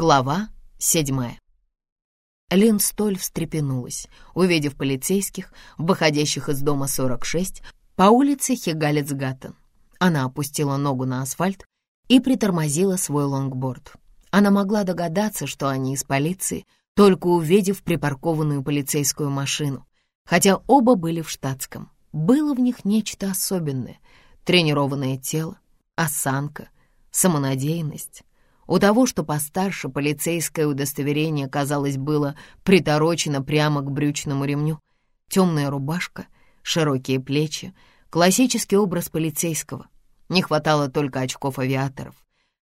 Глава седьмая. Лин Столь встрепенулась, увидев полицейских, выходящих из дома 46, по улице Хигалец-Гаттен. Она опустила ногу на асфальт и притормозила свой лонгборд. Она могла догадаться, что они из полиции, только увидев припаркованную полицейскую машину, хотя оба были в штатском. Было в них нечто особенное — тренированное тело, осанка, самонадеянность. У того, что постарше, полицейское удостоверение, казалось, было приторочено прямо к брючному ремню. Темная рубашка, широкие плечи, классический образ полицейского. Не хватало только очков авиаторов.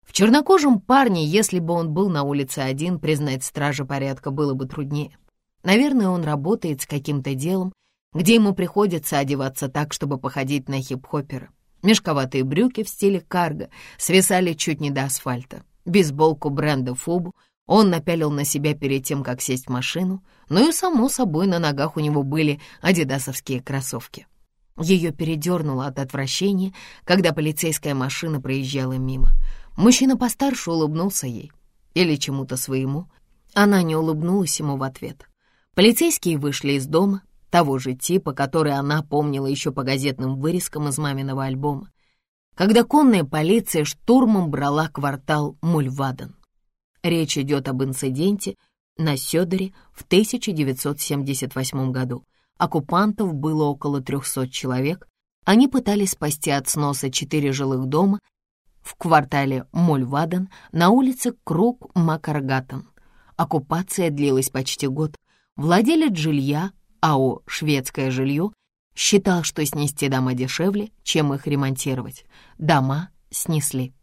В чернокожем парне, если бы он был на улице один, признать стража порядка было бы труднее. Наверное, он работает с каким-то делом, где ему приходится одеваться так, чтобы походить на хип-хоппера. Мешковатые брюки в стиле карго свисали чуть не до асфальта. Бейсболку бренда «Фубу» он напялил на себя перед тем, как сесть в машину, но и, само собой, на ногах у него были адидасовские кроссовки. Ее передернуло от отвращения, когда полицейская машина проезжала мимо. Мужчина постарше улыбнулся ей. Или чему-то своему. Она не улыбнулась ему в ответ. Полицейские вышли из дома, того же типа, который она помнила еще по газетным вырезкам из маминого альбома когда конная полиция штурмом брала квартал Мульваден. Речь идет об инциденте на Сёдоре в 1978 году. Оккупантов было около 300 человек. Они пытались спасти от сноса четыре жилых дома в квартале Мульваден на улице Круг Макаргатан. Оккупация длилась почти год. Владелец жилья, АО «Шведское жилье», Считал, что снести дома дешевле, чем их ремонтировать. Дома снесли.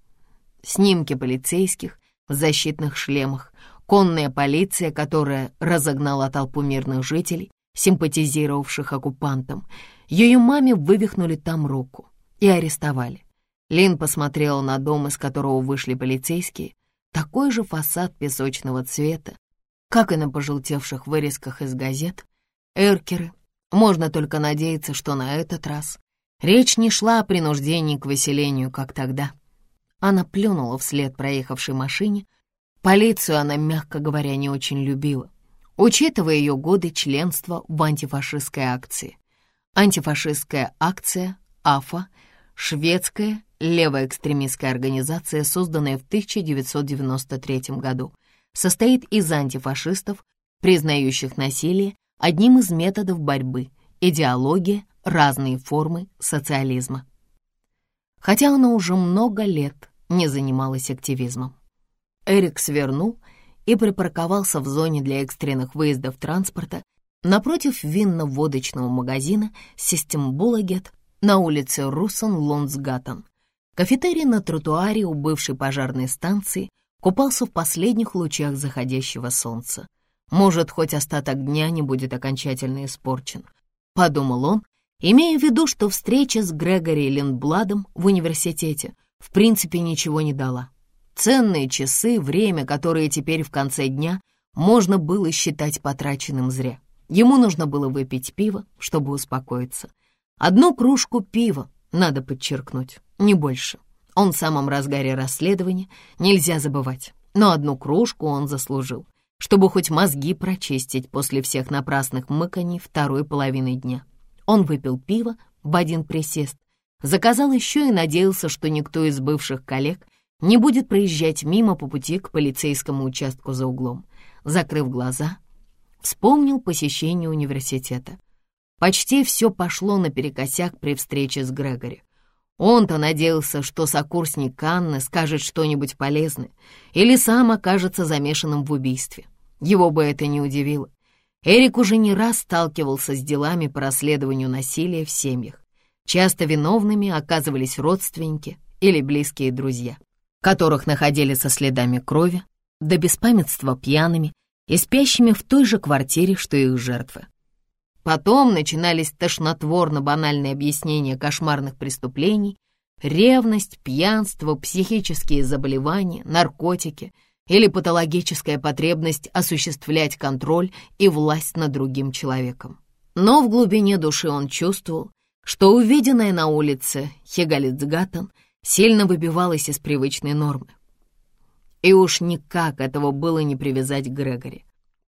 Снимки полицейских в защитных шлемах, конная полиция, которая разогнала толпу мирных жителей, симпатизировавших оккупантам. Ее маме вывихнули там руку и арестовали. Лин посмотрела на дом, из которого вышли полицейские, такой же фасад песочного цвета, как и на пожелтевших вырезках из газет, эркеры, можно только надеяться, что на этот раз речь не шла о принуждении к выселению, как тогда. Она плюнула вслед проехавшей машине. Полицию она, мягко говоря, не очень любила, учитывая ее годы членства в антифашистской акции. Антифашистская акция АФА — шведская левая экстремистская организация, созданная в 1993 году, состоит из антифашистов, признающих насилие одним из методов борьбы, идеология, разные формы социализма. Хотя она уже много лет не занималась активизмом. Эрик свернул и припарковался в зоне для экстренных выездов транспорта напротив винно-водочного магазина «Систем Булагет» на улице Русон Лонсгаттен. Кафетерий на тротуаре у бывшей пожарной станции купался в последних лучах заходящего солнца. Может, хоть остаток дня не будет окончательно испорчен. Подумал он, имея в виду, что встреча с Грегори Линдбладом в университете в принципе ничего не дала. Ценные часы, время, которые теперь в конце дня можно было считать потраченным зря. Ему нужно было выпить пиво, чтобы успокоиться. Одну кружку пива, надо подчеркнуть, не больше. Он в самом разгаре расследования, нельзя забывать. Но одну кружку он заслужил — чтобы хоть мозги прочистить после всех напрасных мыканий второй половины дня. Он выпил пиво в один присест, заказал еще и надеялся, что никто из бывших коллег не будет проезжать мимо по пути к полицейскому участку за углом. Закрыв глаза, вспомнил посещение университета. Почти все пошло наперекосяк при встрече с Грегори. Он-то надеялся, что сокурсник Анны скажет что-нибудь полезное или сам окажется замешанным в убийстве. Его бы это не удивило. Эрик уже не раз сталкивался с делами по расследованию насилия в семьях. Часто виновными оказывались родственники или близкие друзья, которых находили со следами крови, до беспамятства пьяными и спящими в той же квартире, что и их жертвы. Потом начинались тошнотворно-банальные объяснения кошмарных преступлений, ревность, пьянство, психические заболевания, наркотики или патологическая потребность осуществлять контроль и власть над другим человеком. Но в глубине души он чувствовал, что увиденное на улице Хегалицгатан сильно выбивалось из привычной нормы. И уж никак этого было не привязать к Грегори.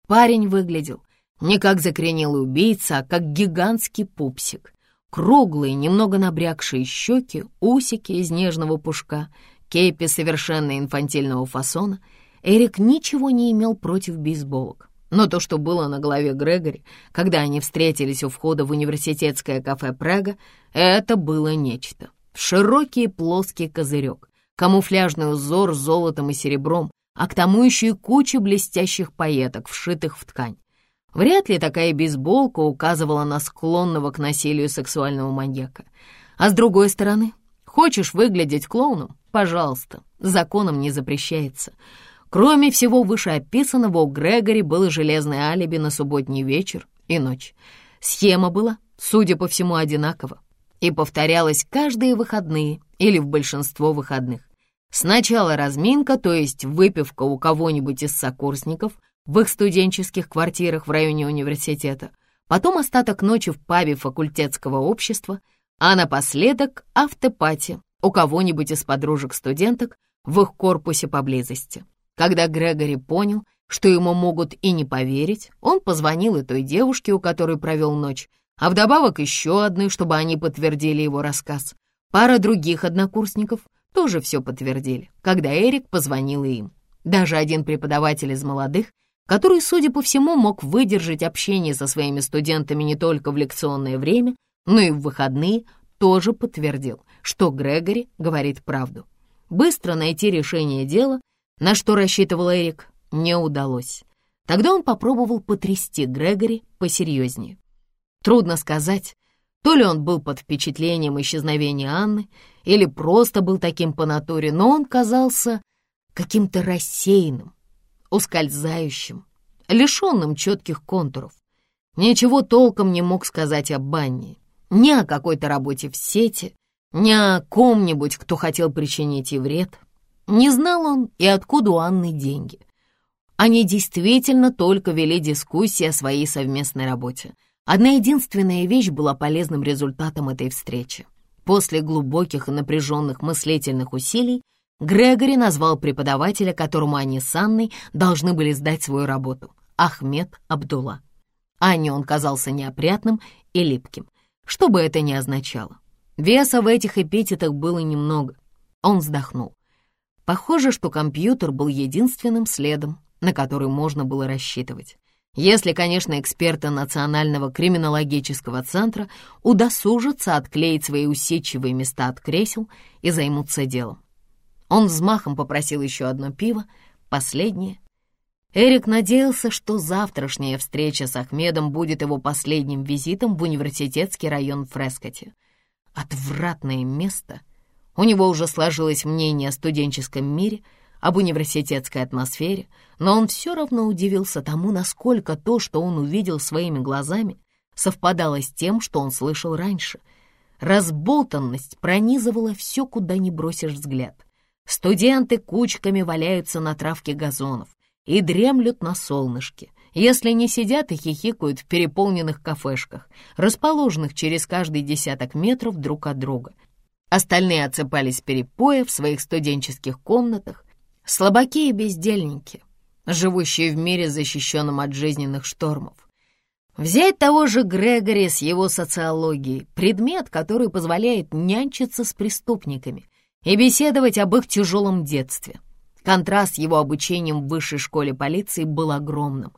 Парень выглядел не как закоренелый убийца, а как гигантский пупсик. Круглые, немного набрякшие щеки, усики из нежного пушка, кейпи совершенно инфантильного фасона. Эрик ничего не имел против бейсболок. Но то, что было на голове Грегори, когда они встретились у входа в университетское кафе Прега, это было нечто. Широкий плоский козырек, камуфляжный узор с золотом и серебром, а к тому еще и куча блестящих пайеток, вшитых в ткань. Вряд ли такая бейсболка указывала на склонного к насилию сексуального маньяка. А с другой стороны, хочешь выглядеть клоуном? Пожалуйста, законом не запрещается. Кроме всего вышеописанного, у Грегори было железное алиби на субботний вечер и ночь. Схема была, судя по всему, одинакова и повторялась каждые выходные или в большинство выходных. Сначала разминка, то есть выпивка у кого-нибудь из сокурсников в их студенческих квартирах в районе университета, потом остаток ночи в пабе факультетского общества, а напоследок автопати у кого-нибудь из подружек-студенток в их корпусе поблизости. Когда Грегори понял, что ему могут и не поверить, он позвонил и той девушке, у которой провел ночь, а вдобавок еще одной, чтобы они подтвердили его рассказ. Пара других однокурсников тоже все подтвердили, когда Эрик позвонил им. Даже один преподаватель из молодых, который, судя по всему, мог выдержать общение со своими студентами не только в лекционное время, но и в выходные, тоже подтвердил, что Грегори говорит правду. Быстро найти решение дела на что рассчитывал Эрик, не удалось. Тогда он попробовал потрясти Грегори посерьезнее. Трудно сказать, то ли он был под впечатлением исчезновения Анны, или просто был таким по натуре, но он казался каким-то рассеянным, ускользающим, лишенным четких контуров. Ничего толком не мог сказать о Банне, ни о какой-то работе в сети, ни о ком-нибудь, кто хотел причинить ей вред. Не знал он и откуда у Анны деньги. Они действительно только вели дискуссии о своей совместной работе. Одна единственная вещь была полезным результатом этой встречи. После глубоких и напряженных мыслительных усилий Грегори назвал преподавателя, которому они с Анной должны были сдать свою работу — Ахмед Абдулла. Анне он казался неопрятным и липким, что бы это ни означало. Веса в этих эпитетах было немного. Он вздохнул. Похоже, что компьютер был единственным следом, на который можно было рассчитывать. Если, конечно, эксперты Национального криминологического центра удосужатся отклеить свои усидчивые места от кресел и займутся делом. Он взмахом попросил еще одно пиво, последнее. Эрик надеялся, что завтрашняя встреча с Ахмедом будет его последним визитом в университетский район Фрескоти. Отвратное место — у него уже сложилось мнение о студенческом мире, об университетской атмосфере, но он все равно удивился тому, насколько то, что он увидел своими глазами, совпадало с тем, что он слышал раньше. Разболтанность пронизывала все, куда не бросишь взгляд. Студенты кучками валяются на травке газонов и дремлют на солнышке, если не сидят и хихикают в переполненных кафешках, расположенных через каждый десяток метров друг от друга — Остальные отсыпались перепоя в своих студенческих комнатах. Слабаки и бездельники, живущие в мире, защищенном от жизненных штормов. Взять того же Грегори с его социологией, предмет, который позволяет нянчиться с преступниками и беседовать об их тяжелом детстве. Контраст его обучением в высшей школе полиции был огромным.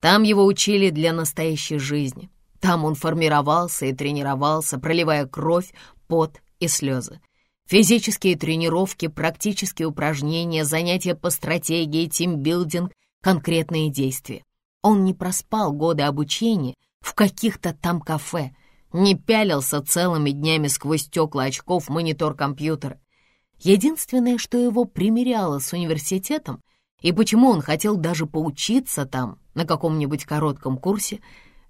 Там его учили для настоящей жизни. Там он формировался и тренировался, проливая кровь, пот и слезы. Физические тренировки, практические упражнения, занятия по стратегии, тимбилдинг, конкретные действия. Он не проспал годы обучения в каких-то там кафе, не пялился целыми днями сквозь стекла очков монитор компьютера. Единственное, что его примеряло с университетом, и почему он хотел даже поучиться там на каком-нибудь коротком курсе,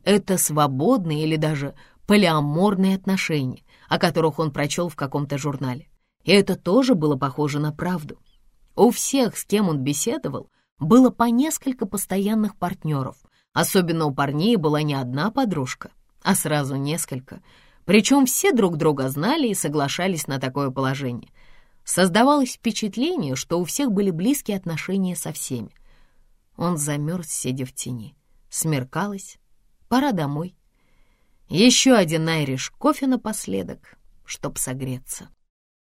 это свободные или даже полиаморные отношения, о которых он прочел в каком-то журнале. И это тоже было похоже на правду. У всех, с кем он беседовал, было по несколько постоянных партнеров. Особенно у парней была не одна подружка, а сразу несколько. Причем все друг друга знали и соглашались на такое положение. Создавалось впечатление, что у всех были близкие отношения со всеми. Он замерз, сидя в тени. Смеркалось. Пора домой. Еще один Айриш кофе напоследок, чтоб согреться.